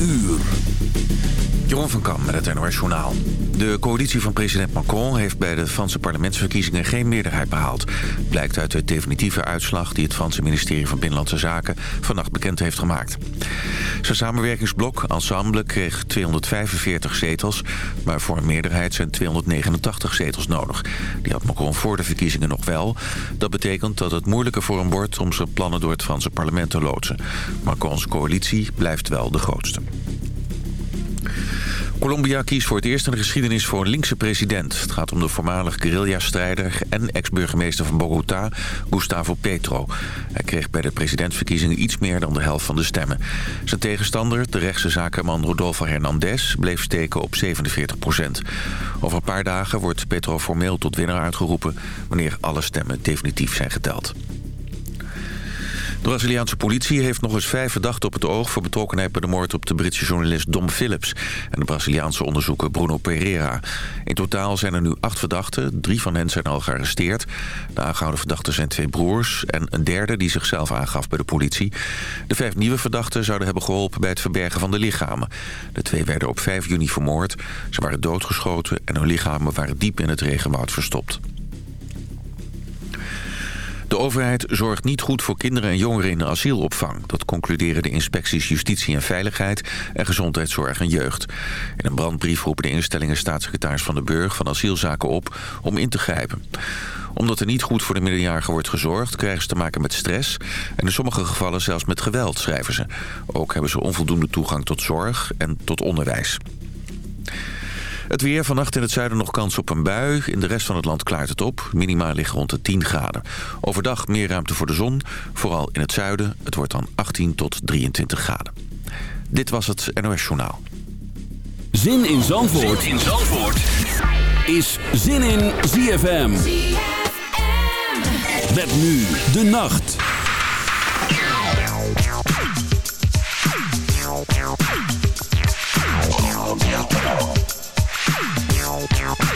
uur. Jeroen van Kam met het NOS Journaal. De coalitie van president Macron heeft bij de Franse parlementsverkiezingen geen meerderheid behaald. Blijkt uit de definitieve uitslag die het Franse ministerie van Binnenlandse Zaken vannacht bekend heeft gemaakt. Zijn samenwerkingsblok Ensemble kreeg 245 zetels, maar voor een meerderheid zijn 289 zetels nodig. Die had Macron voor de verkiezingen nog wel. Dat betekent dat het moeilijker voor hem wordt om zijn plannen door het Franse parlement te loodsen. Macrons coalitie blijft wel de grootste. Colombia kiest voor het eerst in de geschiedenis voor een linkse president. Het gaat om de voormalig guerrilla-strijder en ex-burgemeester van Bogota, Gustavo Petro. Hij kreeg bij de presidentsverkiezingen iets meer dan de helft van de stemmen. Zijn tegenstander, de rechtse zakenman Rodolfo Hernandez, bleef steken op 47 procent. Over een paar dagen wordt Petro formeel tot winnaar uitgeroepen... wanneer alle stemmen definitief zijn geteld. De Braziliaanse politie heeft nog eens vijf verdachten op het oog... voor betrokkenheid bij de moord op de Britse journalist Dom Phillips... en de Braziliaanse onderzoeker Bruno Pereira. In totaal zijn er nu acht verdachten. Drie van hen zijn al gearresteerd. De aangehouden verdachten zijn twee broers... en een derde die zichzelf aangaf bij de politie. De vijf nieuwe verdachten zouden hebben geholpen bij het verbergen van de lichamen. De twee werden op 5 juni vermoord. Ze waren doodgeschoten en hun lichamen waren diep in het regenwoud verstopt. De overheid zorgt niet goed voor kinderen en jongeren in de asielopvang. Dat concluderen de inspecties Justitie en Veiligheid en Gezondheidszorg en Jeugd. In een brandbrief roepen de instellingen staatssecretaris Van den Burg van asielzaken op om in te grijpen. Omdat er niet goed voor de minderjarigen wordt gezorgd, krijgen ze te maken met stress en in sommige gevallen zelfs met geweld, schrijven ze. Ook hebben ze onvoldoende toegang tot zorg en tot onderwijs. Het weer vannacht in het zuiden nog kans op een bui. In de rest van het land klaart het op. Minima liggen rond de 10 graden. Overdag meer ruimte voor de zon. Vooral in het zuiden. Het wordt dan 18 tot 23 graden. Dit was het NOS Journaal. Zin in Zandvoort, zin in Zandvoort. is Zin in ZFM. ZFM. Met nu de nacht. Bye.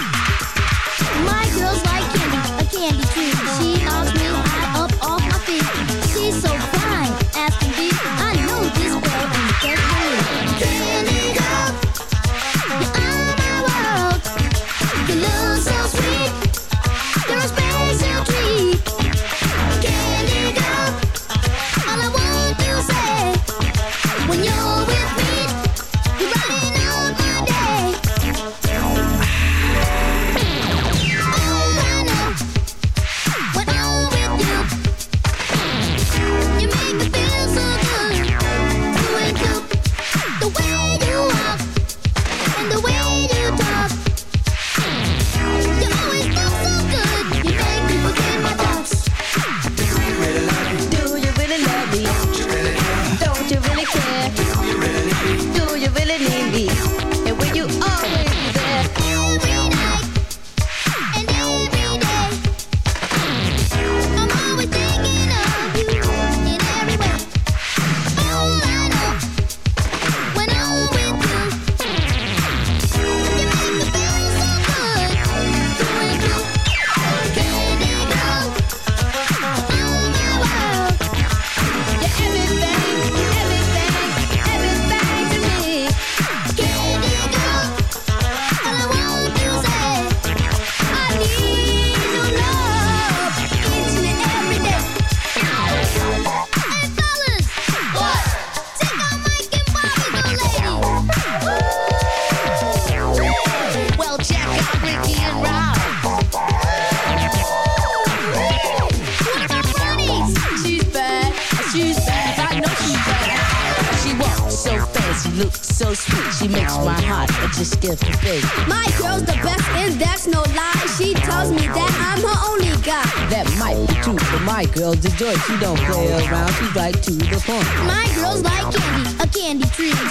She don't play around. She's right to the point. My girl's like candy, a candy tree.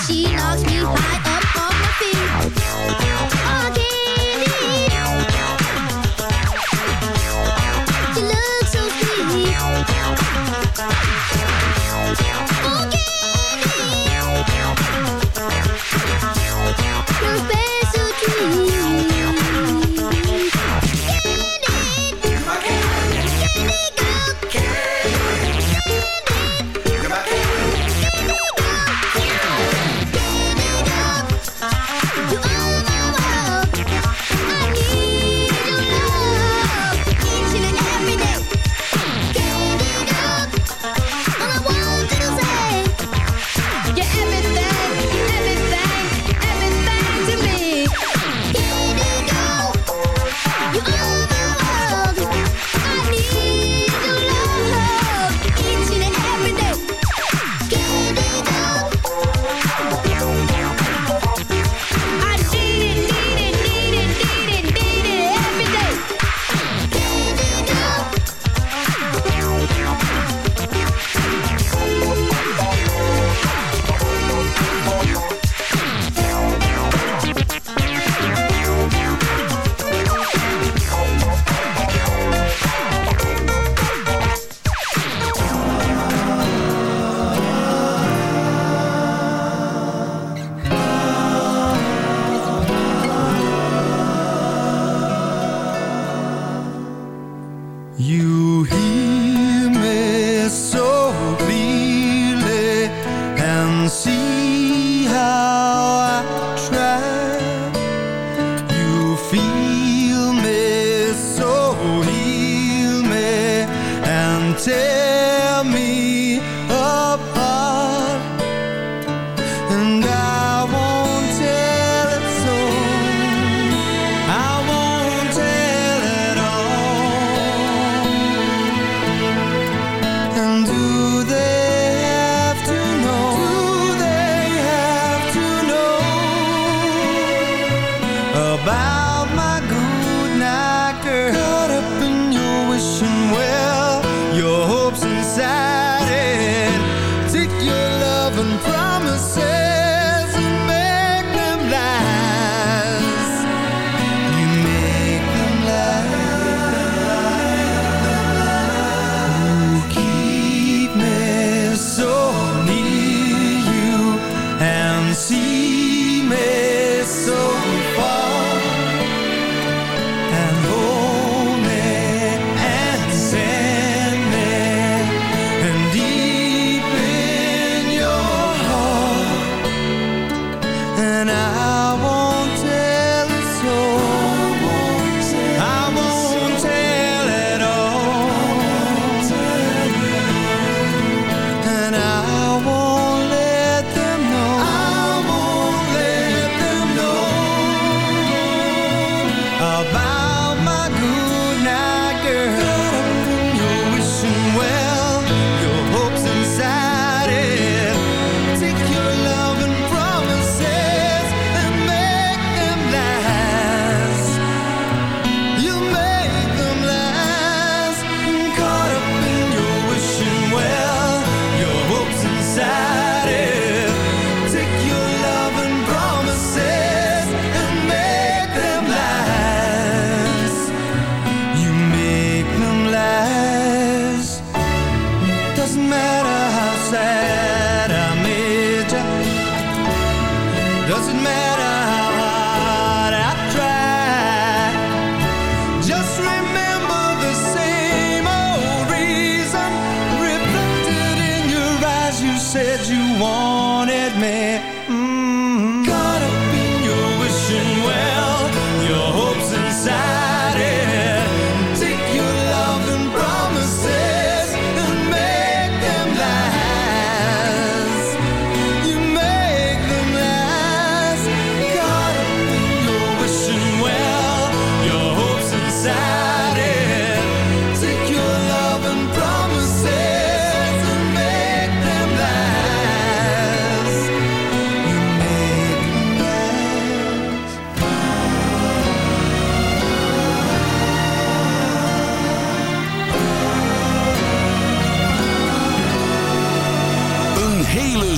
and I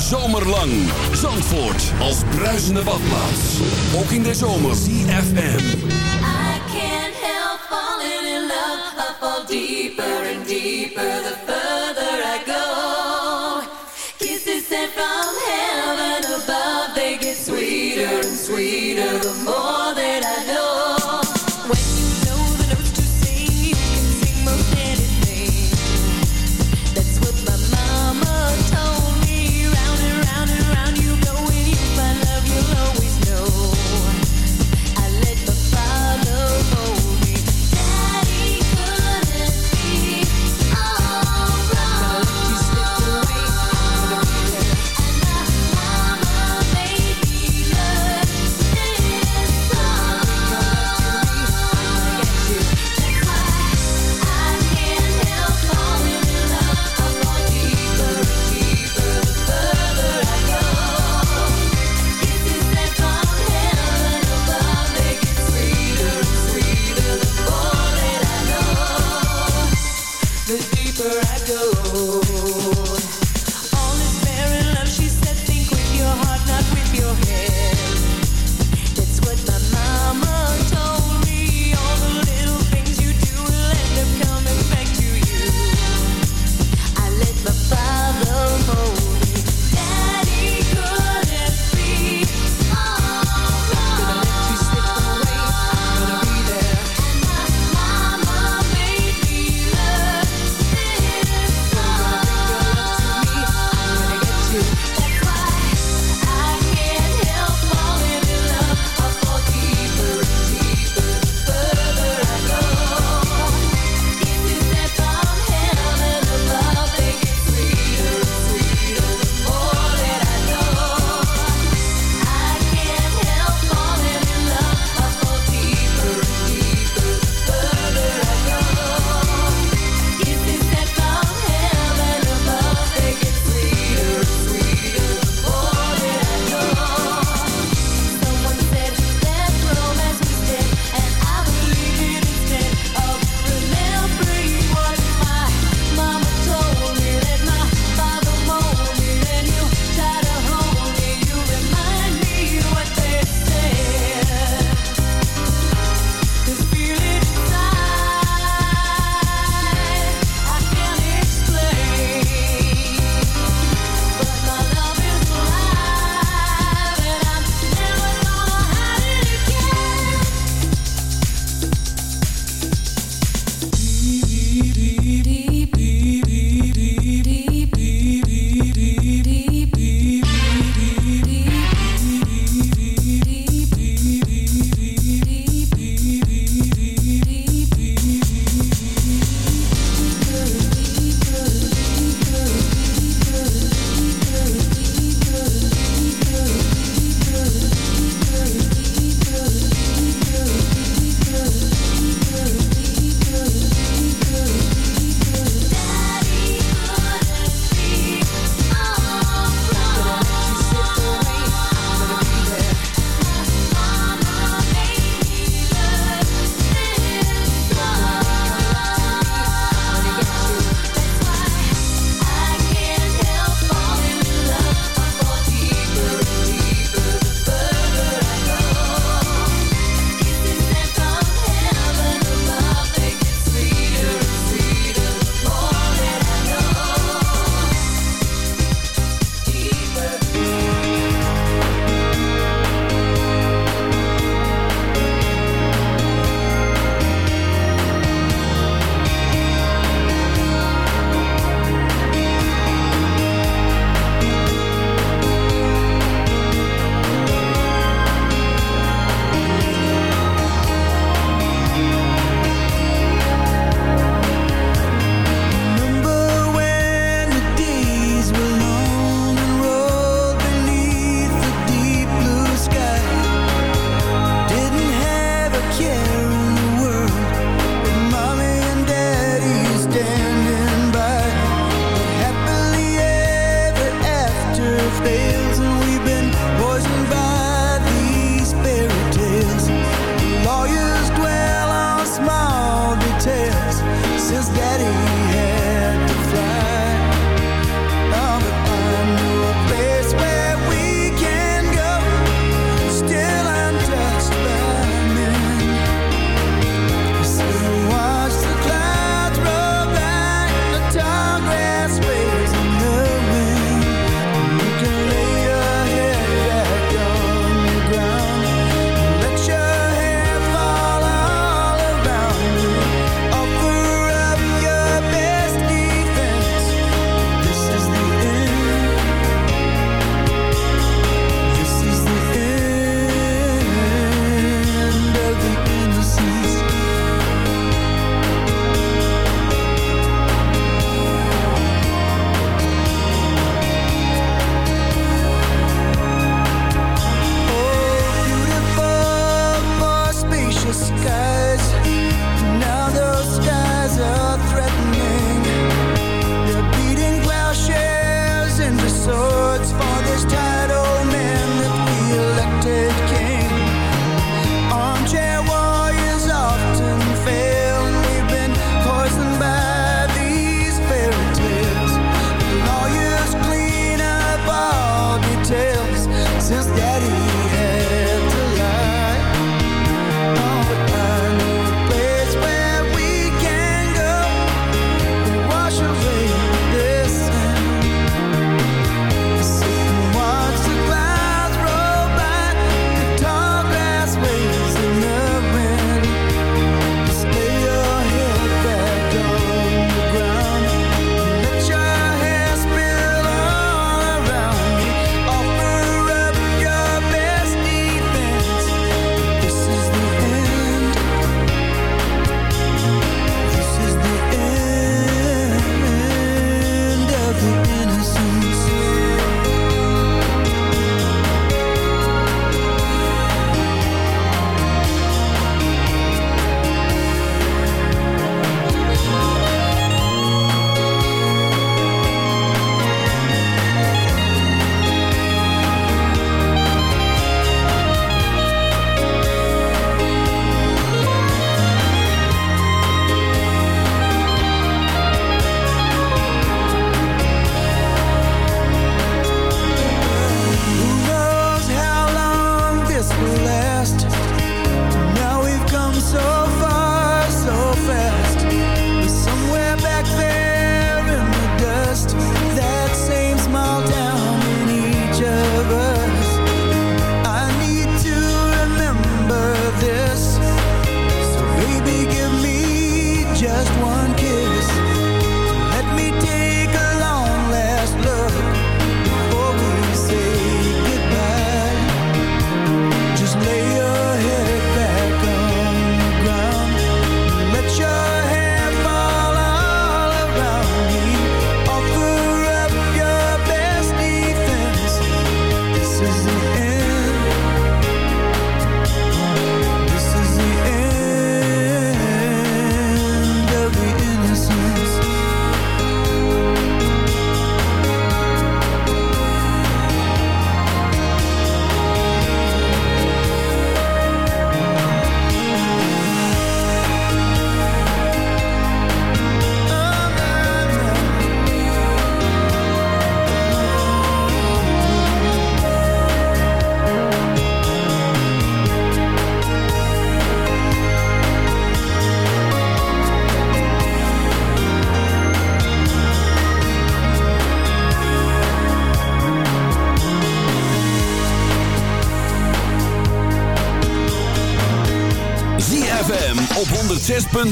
zomerlang. Zandvoort als bruisende badplaats. Ook in de zomer. CFM. I can't help falling in love. I fall deeper and deeper the further I go. Kisses sent from heaven above. They get sweeter and sweeter the more that I know.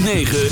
106.9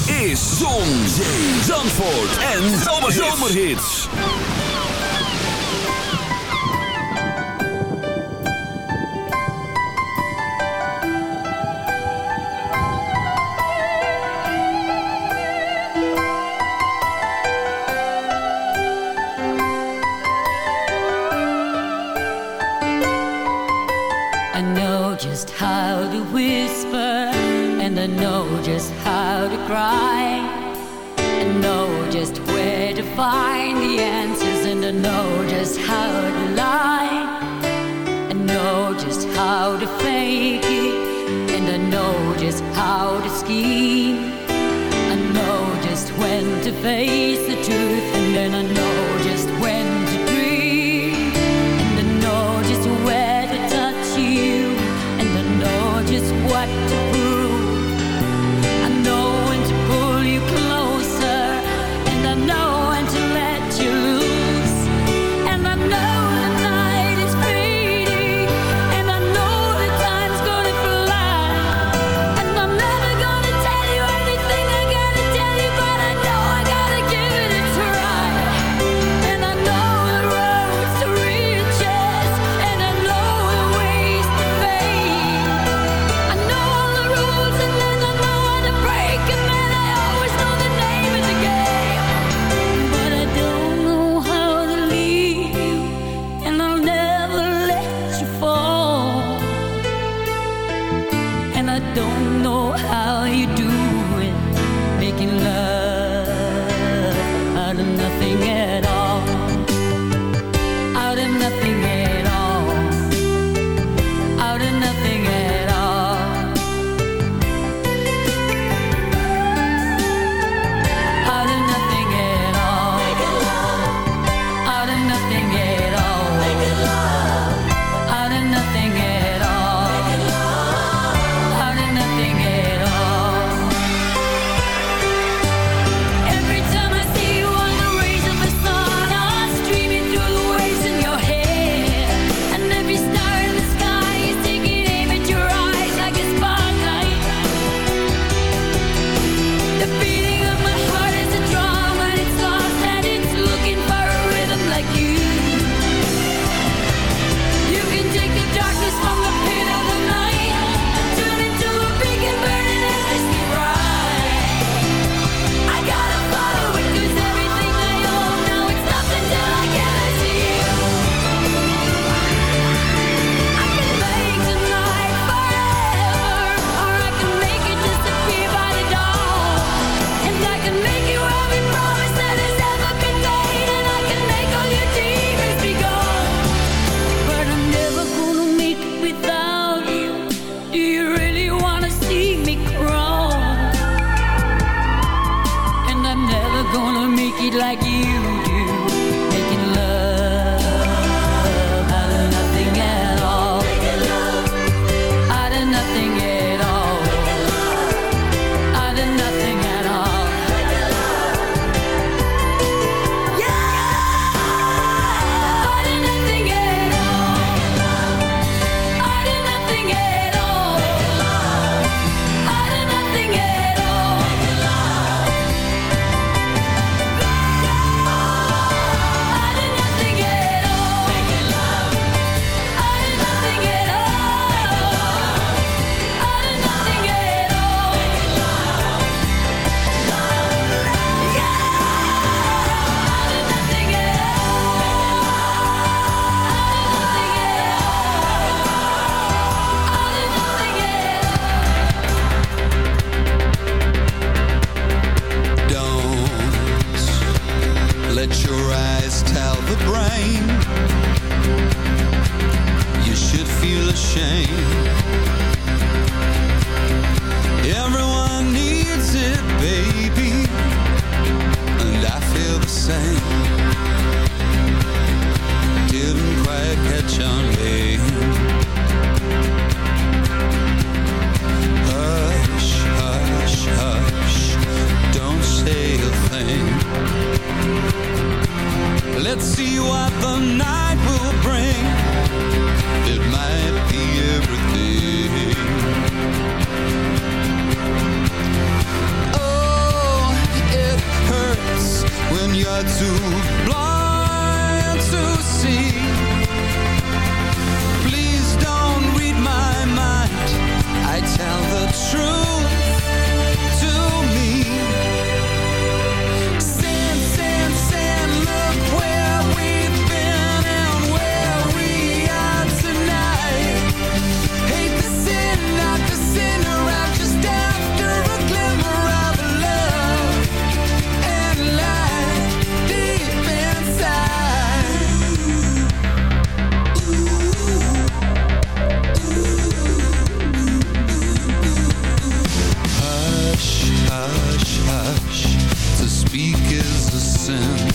dancing.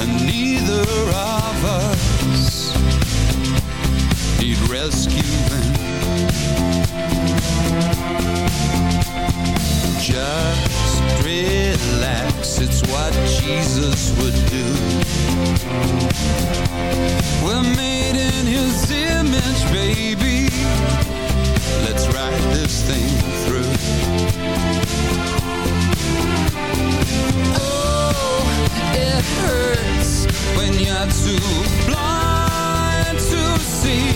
And neither of us Need rescuing. Just relax, it's what Jesus would do. We're made in his image, baby. blind to, blind to see.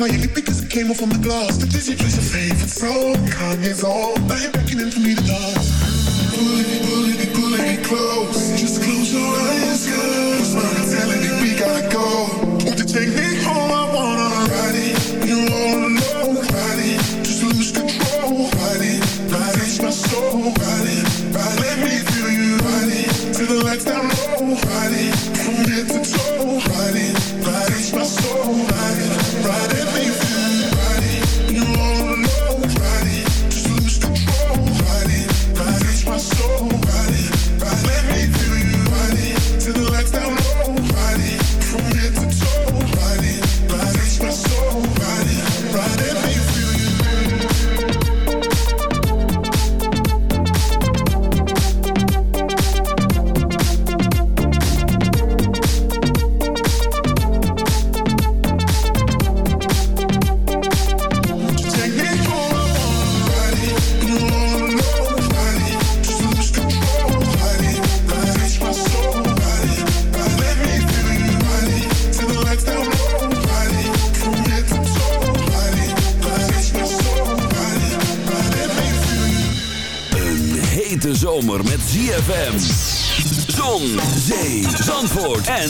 playing it because it came off on the glass. The dizzy, plays your favorite song. Kanye's on. Now you're beckoning for me to dance. Pulling it, pulling it, pulling it close. Just close your eyes, girl. It's my mentality, we gotta go.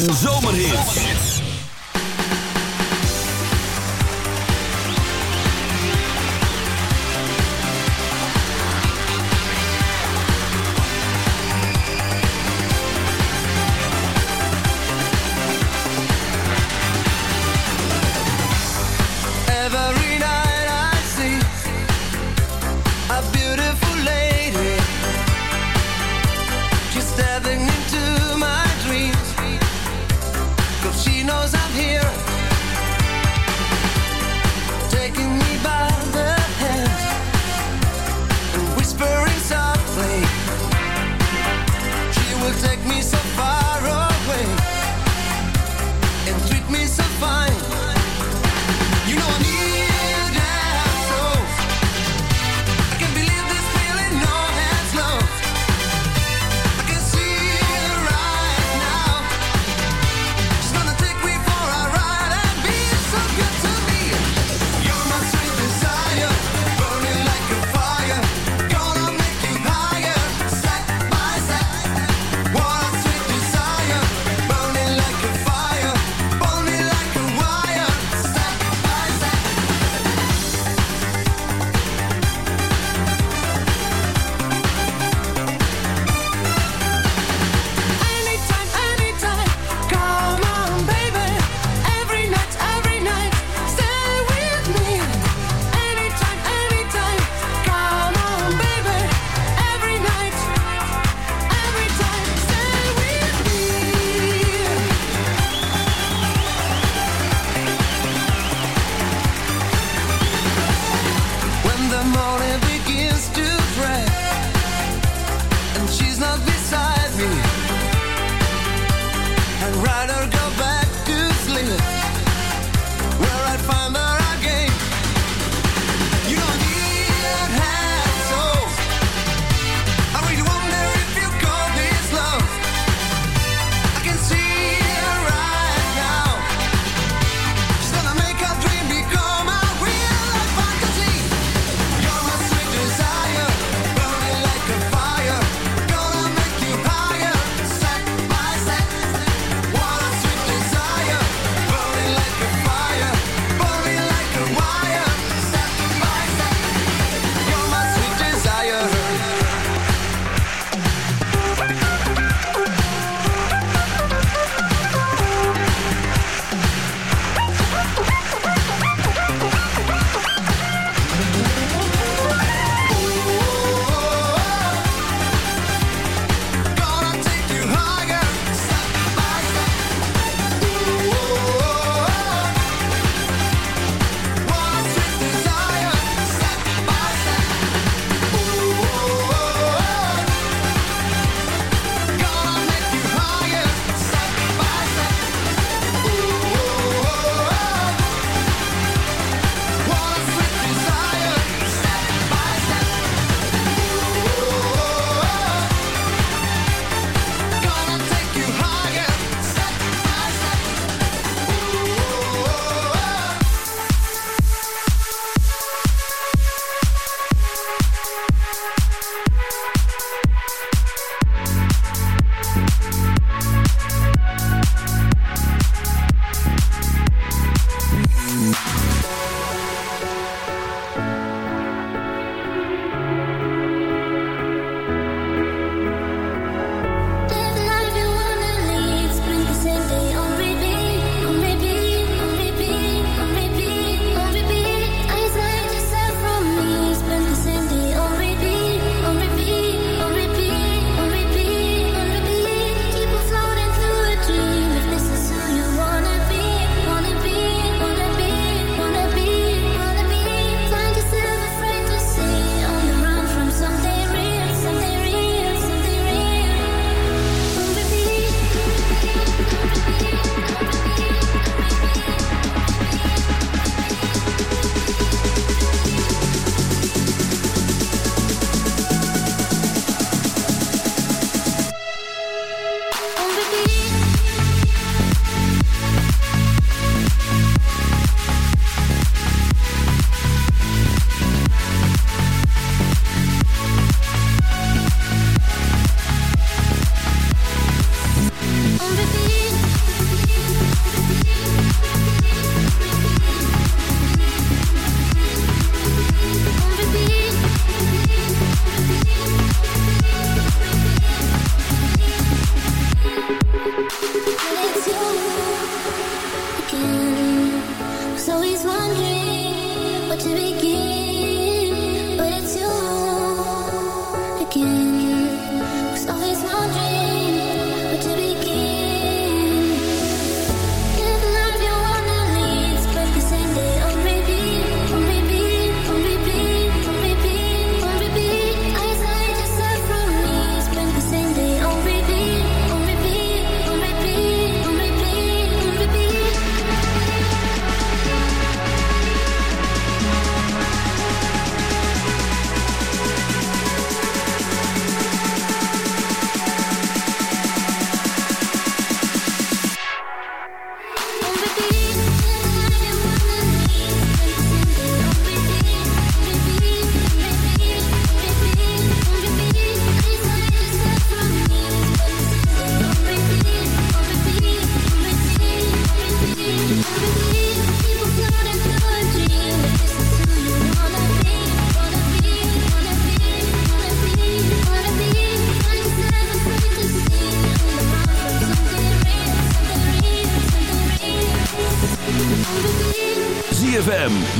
en zo.